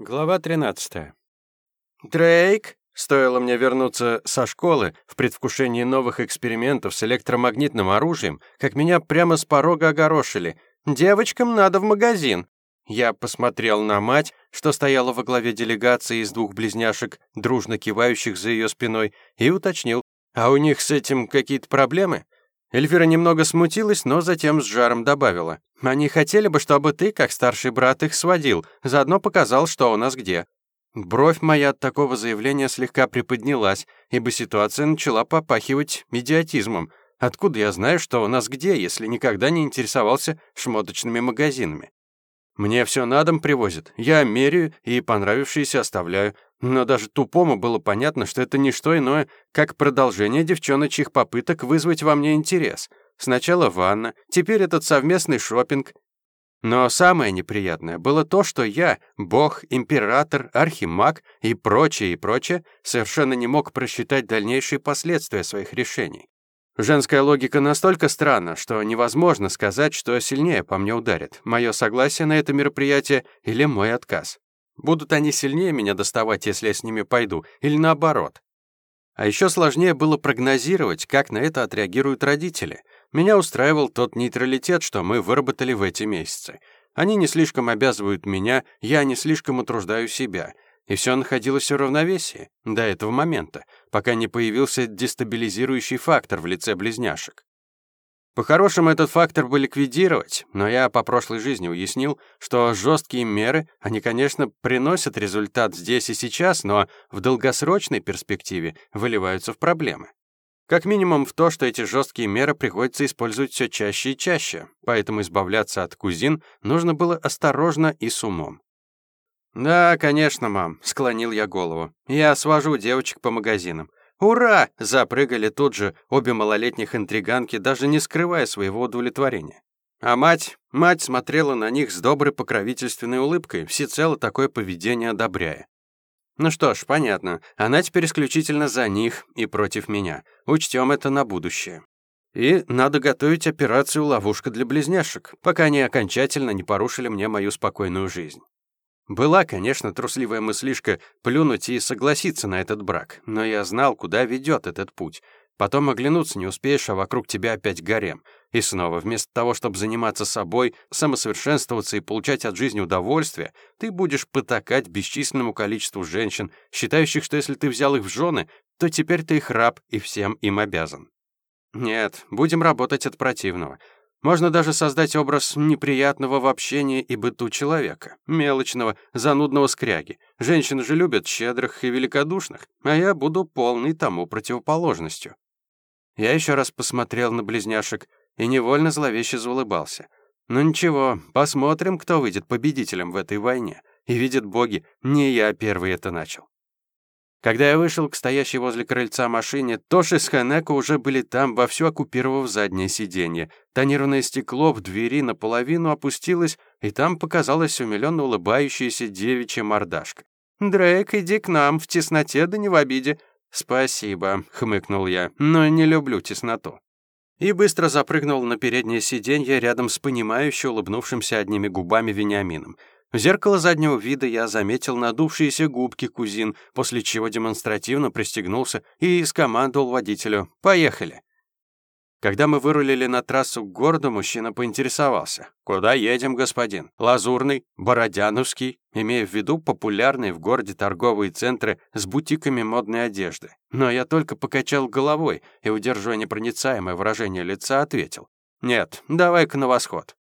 Глава 13. Дрейк, стоило мне вернуться со школы в предвкушении новых экспериментов с электромагнитным оружием, как меня прямо с порога огорошили. Девочкам надо в магазин. Я посмотрел на мать, что стояла во главе делегации из двух близняшек, дружно кивающих за ее спиной, и уточнил: "А у них с этим какие-то проблемы?" Эльвира немного смутилась, но затем с жаром добавила. «Они хотели бы, чтобы ты, как старший брат, их сводил, заодно показал, что у нас где». Бровь моя от такого заявления слегка приподнялась, ибо ситуация начала попахивать идиотизмом. Откуда я знаю, что у нас где, если никогда не интересовался шмоточными магазинами? Мне все на дом привозят, я меряю и понравившиеся оставляю. Но даже тупому было понятно, что это не что иное, как продолжение девчоночьих попыток вызвать во мне интерес. Сначала ванна, теперь этот совместный шопинг. Но самое неприятное было то, что я, бог, император, архимаг и прочее, и прочее, совершенно не мог просчитать дальнейшие последствия своих решений. Женская логика настолько странна, что невозможно сказать, что сильнее по мне ударит, мое согласие на это мероприятие или мой отказ. Будут они сильнее меня доставать, если я с ними пойду, или наоборот. А еще сложнее было прогнозировать, как на это отреагируют родители. Меня устраивал тот нейтралитет, что мы выработали в эти месяцы. Они не слишком обязывают меня, я не слишком утруждаю себя. И все находилось в равновесии до этого момента, пока не появился дестабилизирующий фактор в лице близняшек. По-хорошему, этот фактор бы ликвидировать, но я по прошлой жизни уяснил, что жесткие меры, они, конечно, приносят результат здесь и сейчас, но в долгосрочной перспективе выливаются в проблемы. Как минимум в то, что эти жесткие меры приходится использовать все чаще и чаще, поэтому избавляться от кузин нужно было осторожно и с умом. «Да, конечно, мам», — склонил я голову. «Я свожу девочек по магазинам. «Ура!» — запрыгали тут же обе малолетних интриганки, даже не скрывая своего удовлетворения. А мать, мать смотрела на них с доброй покровительственной улыбкой, всецело такое поведение одобряя. Ну что ж, понятно, она теперь исключительно за них и против меня. Учтем это на будущее. И надо готовить операцию «Ловушка для близняшек», пока они окончательно не порушили мне мою спокойную жизнь. Была, конечно, трусливая мыслишка плюнуть и согласиться на этот брак, но я знал, куда ведет этот путь. Потом оглянуться не успеешь, а вокруг тебя опять гарем. И снова, вместо того, чтобы заниматься собой, самосовершенствоваться и получать от жизни удовольствие, ты будешь потакать бесчисленному количеству женщин, считающих, что если ты взял их в жены, то теперь ты их раб и всем им обязан. Нет, будем работать от противного. Можно даже создать образ неприятного в общении и быту человека, мелочного, занудного скряги. Женщины же любят щедрых и великодушных, а я буду полной тому противоположностью. Я еще раз посмотрел на близняшек и невольно зловеще заулыбался. Ну ничего, посмотрим, кто выйдет победителем в этой войне. И видят боги, не я первый это начал. Когда я вышел к стоящей возле крыльца машине, Тоши с Ханеко уже были там, вовсю оккупировав заднее сиденье. Тонированное стекло в двери наполовину опустилось, и там показалась умилённо улыбающаяся девичья мордашка. «Дрейк, иди к нам, в тесноте да не в обиде». «Спасибо», — хмыкнул я, — «но не люблю тесноту». И быстро запрыгнул на переднее сиденье рядом с понимающе улыбнувшимся одними губами Вениамином. В зеркало заднего вида я заметил надувшиеся губки кузин, после чего демонстративно пристегнулся и скомандовал водителю «Поехали». Когда мы вырулили на трассу к городу, мужчина поинтересовался. «Куда едем, господин? Лазурный? Бородяновский?» Имея в виду популярные в городе торговые центры с бутиками модной одежды. Но я только покачал головой и, удерживая непроницаемое выражение лица, ответил. «Нет, давай-ка на восход».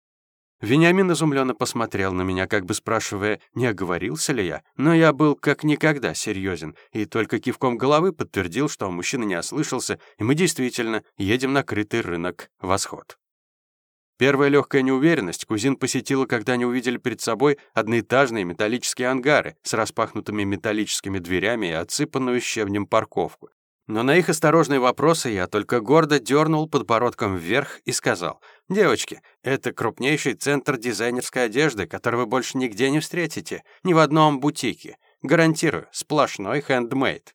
Вениамин изумленно посмотрел на меня, как бы спрашивая, не оговорился ли я, но я был как никогда серьезен и только кивком головы подтвердил, что мужчина не ослышался, и мы действительно едем на крытый рынок «Восход». Первая легкая неуверенность кузин посетила, когда они увидели перед собой одноэтажные металлические ангары с распахнутыми металлическими дверями и отсыпанную щебнем парковку. Но на их осторожные вопросы я только гордо дернул подбородком вверх и сказал, «Девочки, это крупнейший центр дизайнерской одежды, который вы больше нигде не встретите, ни в одном бутике. Гарантирую, сплошной хендмейд».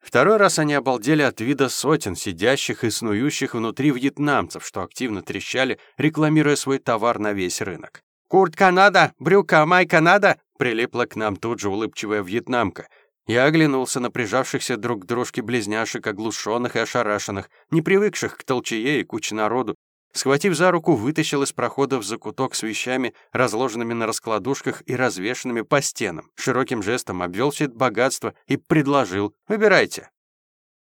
Второй раз они обалдели от вида сотен сидящих и снующих внутри вьетнамцев, что активно трещали, рекламируя свой товар на весь рынок. «Куртка надо! Брюка, майка надо!» Прилипла к нам тут же улыбчивая вьетнамка. Я оглянулся на прижавшихся друг к дружке близняшек, оглушенных и ошарашенных, не привыкших к толчее и куче народу. Схватив за руку, вытащил из прохода в закуток с вещами, разложенными на раскладушках и развешенными по стенам. Широким жестом обвел все это богатство и предложил «Выбирайте».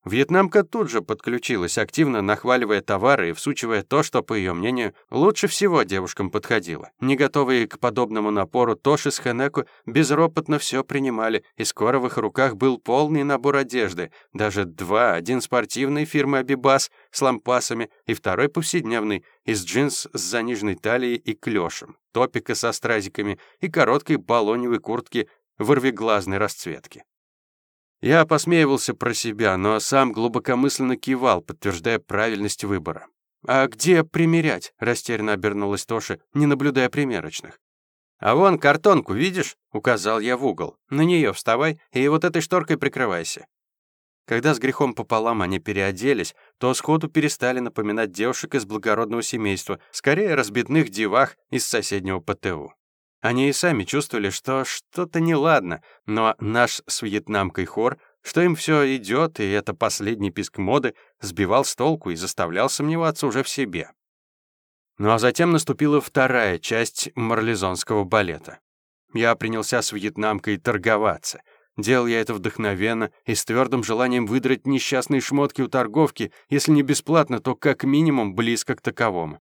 Вьетнамка тут же подключилась, активно нахваливая товары и всучивая то, что, по ее мнению, лучше всего девушкам подходило. Не готовые к подобному напору, Тоши с Ханеку безропотно все принимали, и скоро в их руках был полный набор одежды, даже два, один спортивной фирмы «Абибас» с лампасами и второй повседневный, из джинс с заниженной талией и клешем, топика со стразиками и короткой баллоневой куртки вырвиглазной расцветки. Я посмеивался про себя, но сам глубокомысленно кивал, подтверждая правильность выбора. «А где примерять?» — растерянно обернулась Тоша, не наблюдая примерочных. «А вон картонку, видишь?» — указал я в угол. «На нее вставай и вот этой шторкой прикрывайся». Когда с грехом пополам они переоделись, то сходу перестали напоминать девушек из благородного семейства, скорее разбитных девах из соседнего ПТУ. Они и сами чувствовали, что что-то неладно, но наш с вьетнамкой хор, что им все идет, и это последний писк моды, сбивал с толку и заставлял сомневаться уже в себе. Ну а затем наступила вторая часть марлезонского балета. Я принялся с вьетнамкой торговаться. Делал я это вдохновенно и с твердым желанием выдрать несчастные шмотки у торговки, если не бесплатно, то как минимум близко к таковому.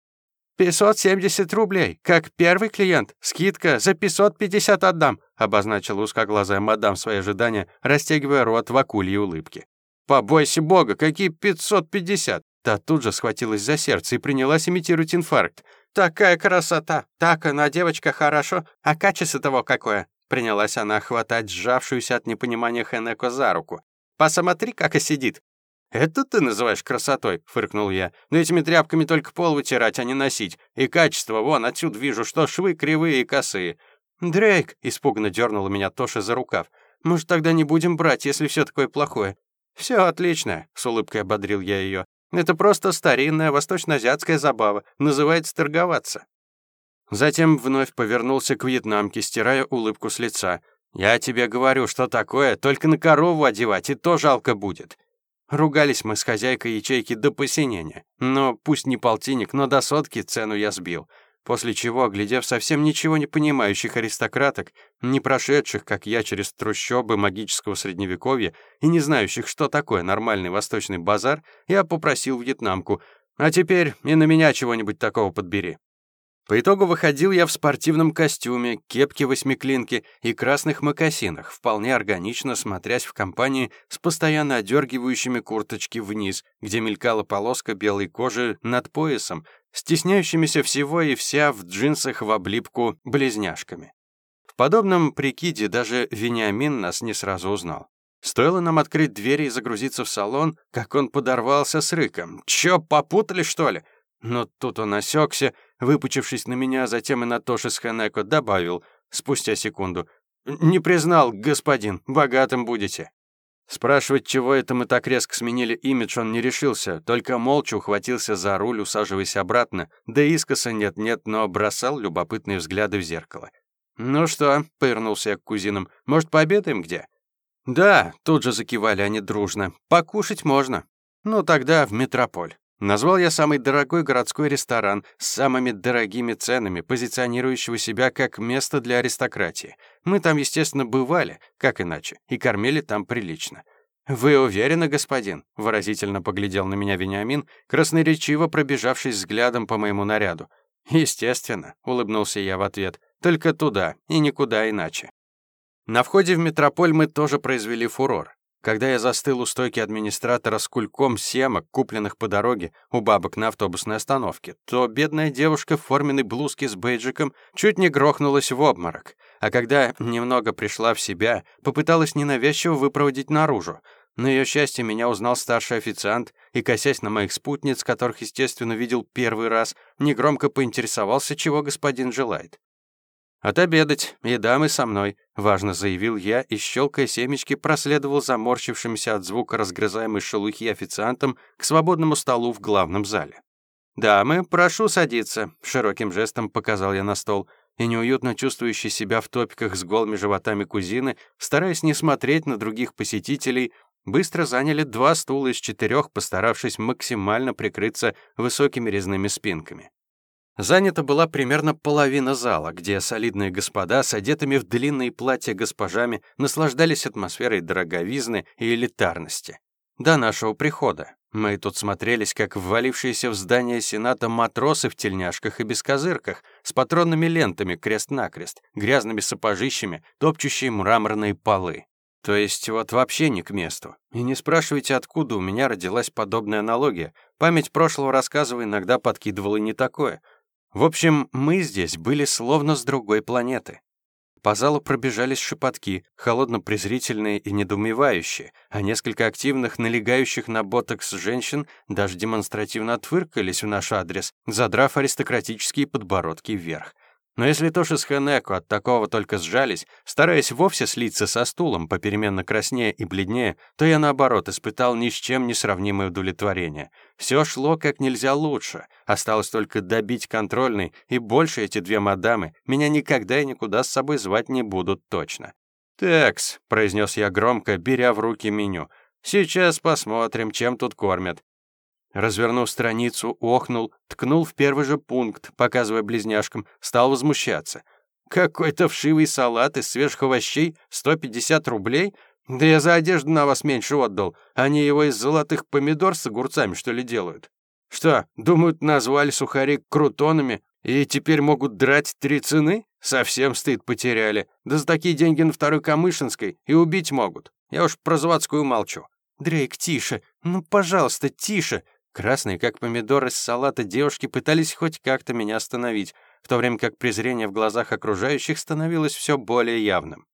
«570 рублей, как первый клиент. Скидка за 550 отдам», обозначила узкоглазая мадам свои ожидания, растягивая рот в акульей улыбке. «Побойся бога, какие 550?» Та тут же схватилась за сердце и принялась имитировать инфаркт. «Такая красота! Так она, девочка, хорошо, а качество того какое!» Принялась она хватать сжавшуюся от непонимания Хенеко за руку. «Посмотри, как и сидит. «Это ты называешь красотой?» — фыркнул я. «Но этими тряпками только пол вытирать, а не носить. И качество, вон, отсюда вижу, что швы кривые и косые». «Дрейк!» — испуганно дернула меня Тоша за рукав. «Может, тогда не будем брать, если все такое плохое?» «Все отлично», — с улыбкой ободрил я ее. «Это просто старинная восточно-азиатская забава. Называется торговаться». Затем вновь повернулся к вьетнамке, стирая улыбку с лица. «Я тебе говорю, что такое, только на корову одевать, и то жалко будет. Ругались мы с хозяйкой ячейки до посинения. Но пусть не полтинник, но до сотки цену я сбил. После чего, глядев совсем ничего не понимающих аристократок, не прошедших, как я, через трущобы магического средневековья и не знающих, что такое нормальный восточный базар, я попросил вьетнамку, «А теперь и на меня чего-нибудь такого подбери». По итогу выходил я в спортивном костюме, кепке восьмиклинки и красных мокасинах, вполне органично смотрясь в компании с постоянно одергивающими курточки вниз, где мелькала полоска белой кожи над поясом, стесняющимися всего и вся в джинсах в облипку близняшками. В подобном прикиде даже Вениамин нас не сразу узнал. Стоило нам открыть двери и загрузиться в салон, как он подорвался с рыком. «Чё, попутали, что ли?» Но тут он осекся, выпучившись на меня, затем и на Тоши с Ханеко, добавил, спустя секунду, «Не признал, господин, богатым будете». Спрашивать, чего это мы так резко сменили имидж, он не решился, только молча ухватился за руль, усаживаясь обратно, да искоса нет-нет, но бросал любопытные взгляды в зеркало. «Ну что?» — повернулся я к кузинам. «Может, пообедаем где?» «Да», — тут же закивали они дружно. «Покушать можно». «Ну, тогда в метрополь». Назвал я самый дорогой городской ресторан с самыми дорогими ценами, позиционирующего себя как место для аристократии. Мы там, естественно, бывали, как иначе, и кормили там прилично. «Вы уверены, господин?» — выразительно поглядел на меня Вениамин, красноречиво пробежавшись взглядом по моему наряду. «Естественно», — улыбнулся я в ответ, — «только туда и никуда иначе». На входе в метрополь мы тоже произвели фурор. Когда я застыл у стойки администратора с кульком семок, купленных по дороге у бабок на автобусной остановке, то бедная девушка в форменной блузке с бейджиком чуть не грохнулась в обморок. А когда немного пришла в себя, попыталась ненавязчиво выпроводить наружу. На ее счастье меня узнал старший официант и, косясь на моих спутниц, которых, естественно, видел первый раз, негромко поинтересовался, чего господин желает. «Отобедать, и дамы со мной», — важно заявил я и, щелкая семечки, проследовал заморщившимся от звука разгрызаемой шелухи официантом к свободному столу в главном зале. «Дамы, прошу садиться», — широким жестом показал я на стол. и неуютно чувствующие себя в топиках с голыми животами кузины, стараясь не смотреть на других посетителей, быстро заняли два стула из четырех, постаравшись максимально прикрыться высокими резными спинками. Занята была примерно половина зала, где солидные господа с одетыми в длинные платья госпожами наслаждались атмосферой дороговизны и элитарности. До нашего прихода. Мы тут смотрелись, как ввалившиеся в здание Сената матросы в тельняшках и бескозырках, с патронными лентами крест-накрест, грязными сапожищами, топчущие мраморные полы. То есть вот вообще не к месту. И не спрашивайте, откуда у меня родилась подобная аналогия. Память прошлого рассказа иногда подкидывала не такое. В общем, мы здесь были словно с другой планеты. По залу пробежались шепотки, холодно-презрительные и недоумевающие, а несколько активных, налегающих на ботокс женщин даже демонстративно отвыркались в наш адрес, задрав аристократические подбородки вверх. Но если Тоши с Ханеко от такого только сжались, стараясь вовсе слиться со стулом, попеременно краснее и бледнее, то я, наоборот, испытал ни с чем не сравнимое удовлетворение. Все шло как нельзя лучше. Осталось только добить контрольный, и больше эти две мадамы меня никогда и никуда с собой звать не будут точно. «Текс», — произнес я громко, беря в руки меню. «Сейчас посмотрим, чем тут кормят. Развернув страницу, охнул, ткнул в первый же пункт, показывая близняшкам, стал возмущаться. «Какой-то вшивый салат из свежих овощей? 150 рублей? Да я за одежду на вас меньше отдал. Они его из золотых помидор с огурцами, что ли, делают? Что, думают, назвали сухари крутонами и теперь могут драть три цены? Совсем стыд потеряли. Да за такие деньги на второй Камышинской и убить могут. Я уж про заводскую молчу». «Дрейк, тише! Ну, пожалуйста, тише!» Красные, как помидоры с салата, девушки пытались хоть как-то меня остановить, в то время как презрение в глазах окружающих становилось все более явным.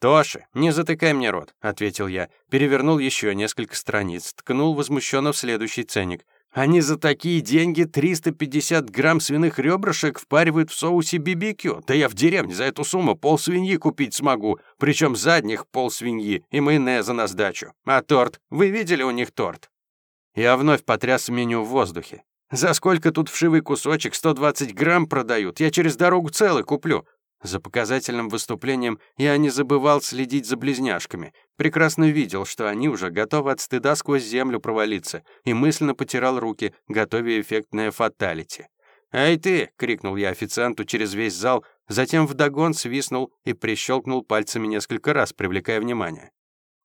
«Тоши, не затыкай мне рот», — ответил я, перевернул еще несколько страниц, ткнул возмущенно в следующий ценник. «Они за такие деньги 350 грамм свиных ребрышек впаривают в соусе бибикю. Да я в деревне за эту сумму пол свиньи купить смогу, причем задних пол свиньи и майонеза на сдачу. А торт? Вы видели у них торт?» Я вновь потряс меню в воздухе. «За сколько тут вшивый кусочек? 120 грамм продают. Я через дорогу целый куплю». За показательным выступлением я не забывал следить за близняшками. Прекрасно видел, что они уже готовы от стыда сквозь землю провалиться, и мысленно потирал руки, готовя эффектное фаталити. «Эй ты!» — крикнул я официанту через весь зал, затем вдогон свистнул и прищелкнул пальцами несколько раз, привлекая внимание.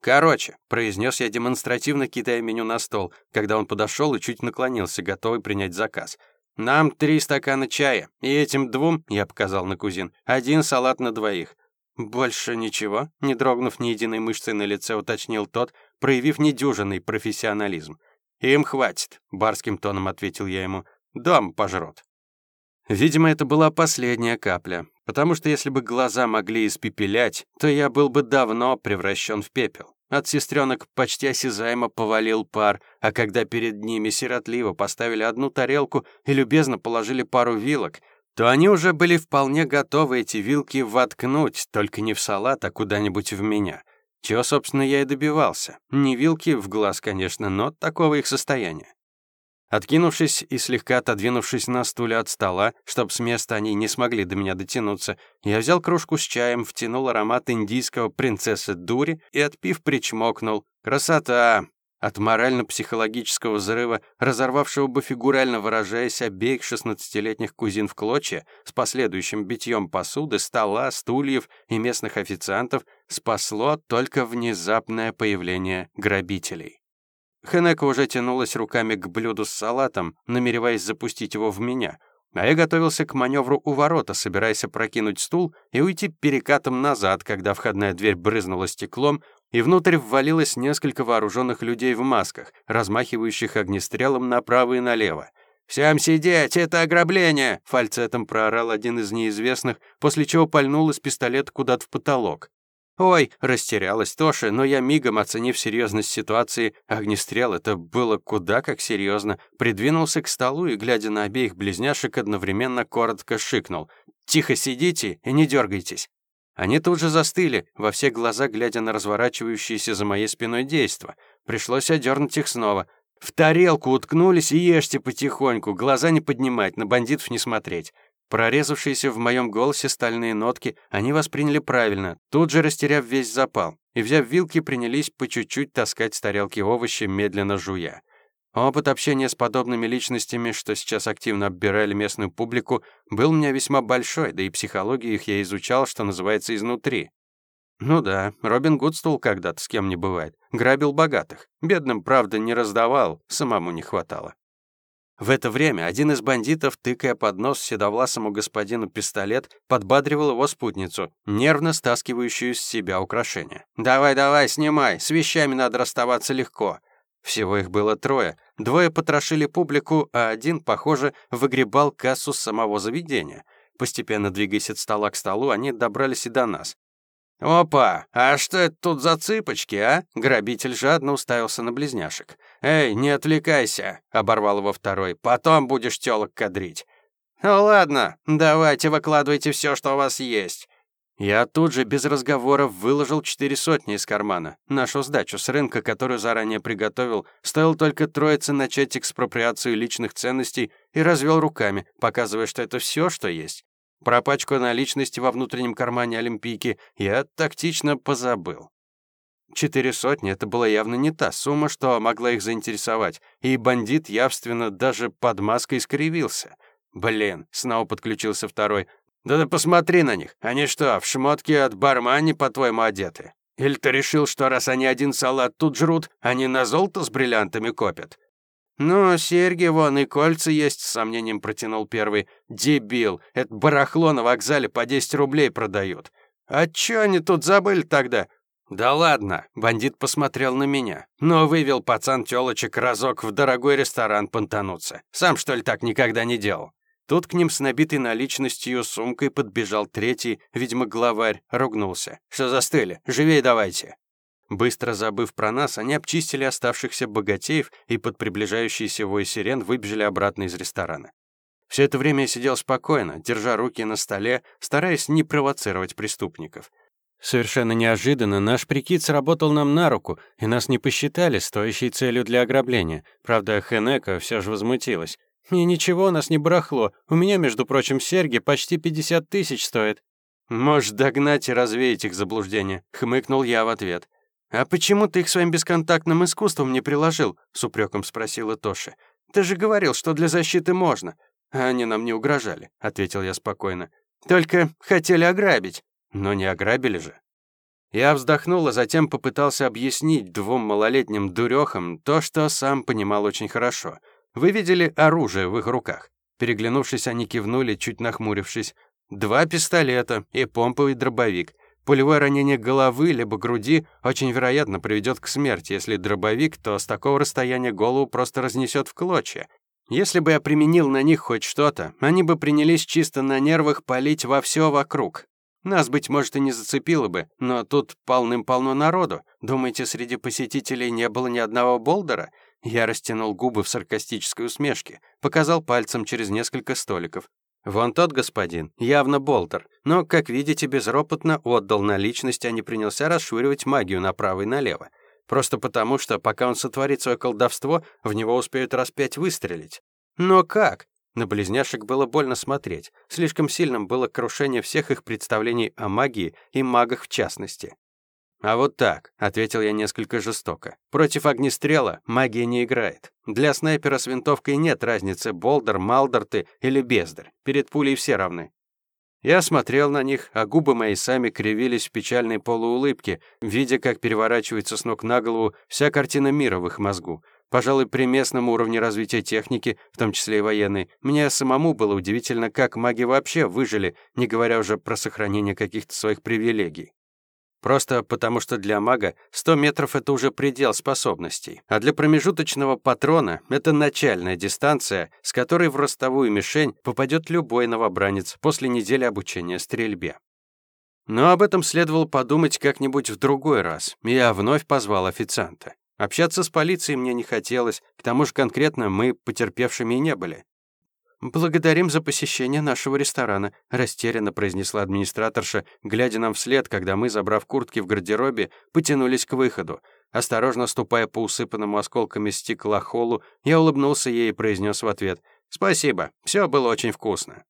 «Короче», — произнес я демонстративно, кидая меню на стол, когда он подошел и чуть наклонился, готовый принять заказ. «Нам три стакана чая, и этим двум, — я показал на кузин, — один салат на двоих». «Больше ничего?» — не дрогнув ни единой мышцей на лице, уточнил тот, проявив недюжинный профессионализм. «Им хватит», — барским тоном ответил я ему. «Дом пожрут». Видимо, это была последняя капля, потому что если бы глаза могли испепелять, то я был бы давно превращен в пепел. От сестренок почти осязаемо повалил пар, а когда перед ними сиротливо поставили одну тарелку и любезно положили пару вилок, то они уже были вполне готовы эти вилки воткнуть, только не в салат, а куда-нибудь в меня. Чего, собственно, я и добивался. Не вилки в глаз, конечно, но такого их состояния. Откинувшись и слегка отодвинувшись на стуле от стола, чтобы с места они не смогли до меня дотянуться, я взял кружку с чаем, втянул аромат индийского принцессы Дури и, отпив, причмокнул. Красота! От морально-психологического взрыва, разорвавшего бы фигурально выражаясь обеих шестнадцатилетних кузин в клочья, с последующим битьем посуды, стола, стульев и местных официантов, спасло только внезапное появление грабителей. Хенека уже тянулась руками к блюду с салатом, намереваясь запустить его в меня, а я готовился к маневру у ворота, собираясь опрокинуть стул и уйти перекатом назад, когда входная дверь брызнула стеклом, и внутрь ввалилось несколько вооруженных людей в масках, размахивающих огнестрелом направо и налево. «Всем сидеть! Это ограбление!» — фальцетом проорал один из неизвестных, после чего пальнул из пистолета куда-то в потолок. «Ой!» — растерялась Тоша, но я мигом, оценив серьезность ситуации, огнестрел это было куда как серьезно, придвинулся к столу и, глядя на обеих близняшек, одновременно коротко шикнул. «Тихо сидите и не дергайтесь!» Они тут же застыли, во все глаза глядя на разворачивающееся за моей спиной действо. Пришлось одернуть их снова. «В тарелку уткнулись и ешьте потихоньку, глаза не поднимать, на бандитов не смотреть». Прорезавшиеся в моем голосе стальные нотки они восприняли правильно, тут же растеряв весь запал, и, взяв вилки, принялись по чуть-чуть таскать с тарелки овощи, медленно жуя. Опыт общения с подобными личностями, что сейчас активно оббирали местную публику, был у меня весьма большой, да и психологию их я изучал, что называется, изнутри. Ну да, Робин Гудстул когда-то с кем не бывает. Грабил богатых. Бедным, правда, не раздавал, самому не хватало. В это время один из бандитов, тыкая под нос седовласому господину пистолет, подбадривал его спутницу, нервно стаскивающую с себя украшения. «Давай-давай, снимай, с вещами надо расставаться легко». Всего их было трое. Двое потрошили публику, а один, похоже, выгребал кассу с самого заведения. Постепенно двигаясь от стола к столу, они добрались и до нас. «Опа! А что это тут за цыпочки, а?» Грабитель жадно уставился на близняшек. «Эй, не отвлекайся!» — оборвал его второй. «Потом будешь тёлок кадрить». «Ну ладно, давайте выкладывайте все, что у вас есть». Я тут же без разговоров выложил четыре сотни из кармана. Нашу сдачу с рынка, которую заранее приготовил, стоило только троице начать экспроприацию личных ценностей и развел руками, показывая, что это все, что есть. Про пачку наличности во внутреннем кармане Олимпийки я тактично позабыл. Четыре сотни — это была явно не та сумма, что могла их заинтересовать, и бандит явственно даже под маской скривился. «Блин», — снова подключился второй, «да ты посмотри на них, они что, в шмотке от бармани, по-твоему, одеты? Или ты решил, что раз они один салат тут жрут, они на золото с бриллиантами копят?» «Ну, серьги вон и кольца есть», — с сомнением протянул первый. «Дебил! Это барахло на вокзале по 10 рублей продают. А чё они тут забыли тогда?» «Да ладно!» — бандит посмотрел на меня. «Но вывел пацан тёлочек разок в дорогой ресторан понтануться. Сам, что ли, так никогда не делал?» Тут к ним с набитой наличностью сумкой подбежал третий, видимо, главарь, ругнулся. «Что застыли? Живей давайте!» Быстро забыв про нас, они обчистили оставшихся богатеев и под приближающийся вой сирен выбежали обратно из ресторана. Все это время я сидел спокойно, держа руки на столе, стараясь не провоцировать преступников. Совершенно неожиданно наш прикид сработал нам на руку, и нас не посчитали стоящей целью для ограбления. Правда, Хенека все же возмутилась. «И ничего, у нас не барахло. У меня, между прочим, серьги почти 50 тысяч стоят». «Можешь догнать и развеять их заблуждение», — хмыкнул я в ответ. «А почему ты их своим бесконтактным искусством не приложил?» — с упреком спросила Тоша. «Ты же говорил, что для защиты можно». «А они нам не угрожали», — ответил я спокойно. «Только хотели ограбить». «Но не ограбили же». Я вздохнул, а затем попытался объяснить двум малолетним дурехам то, что сам понимал очень хорошо. Вы видели оружие в их руках. Переглянувшись, они кивнули, чуть нахмурившись. Два пистолета и помповый дробовик — Пулевое ранение головы либо груди очень вероятно приведет к смерти. Если дробовик, то с такого расстояния голову просто разнесет в клочья. Если бы я применил на них хоть что-то, они бы принялись чисто на нервах палить во все вокруг. Нас, быть может, и не зацепило бы, но тут полным-полно народу. Думаете, среди посетителей не было ни одного болдера? Я растянул губы в саркастической усмешке, показал пальцем через несколько столиков. Вон тот господин, явно болтер, но, как видите, безропотно отдал наличность, а не принялся расшвыривать магию направо и налево. Просто потому, что пока он сотворит свое колдовство, в него успеют раз пять выстрелить. Но как? На близняшек было больно смотреть. Слишком сильным было крушение всех их представлений о магии и магах в частности. «А вот так», — ответил я несколько жестоко. «Против огнестрела магия не играет. Для снайпера с винтовкой нет разницы, болдер, малдер ты или бездарь. Перед пулей все равны». Я смотрел на них, а губы мои сами кривились в печальной полуулыбке, видя, как переворачивается с ног на голову вся картина мира в их мозгу. Пожалуй, при местном уровне развития техники, в том числе и военной, мне самому было удивительно, как маги вообще выжили, не говоря уже про сохранение каких-то своих привилегий. Просто потому, что для мага 100 метров — это уже предел способностей, а для промежуточного патрона — это начальная дистанция, с которой в ростовую мишень попадет любой новобранец после недели обучения стрельбе. Но об этом следовало подумать как-нибудь в другой раз. Я вновь позвал официанта. Общаться с полицией мне не хотелось, к тому же конкретно мы потерпевшими и не были. «Благодарим за посещение нашего ресторана», — растерянно произнесла администраторша, глядя нам вслед, когда мы, забрав куртки в гардеробе, потянулись к выходу. Осторожно ступая по усыпанному осколками стекла холлу, я улыбнулся ей и произнес в ответ «Спасибо, все было очень вкусно».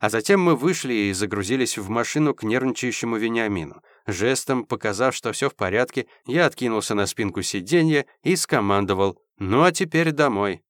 А затем мы вышли и загрузились в машину к нервничающему Вениамину. Жестом, показав, что все в порядке, я откинулся на спинку сиденья и скомандовал «Ну а теперь домой».